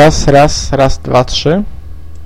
Raz, raz, raz, dwa, trzy.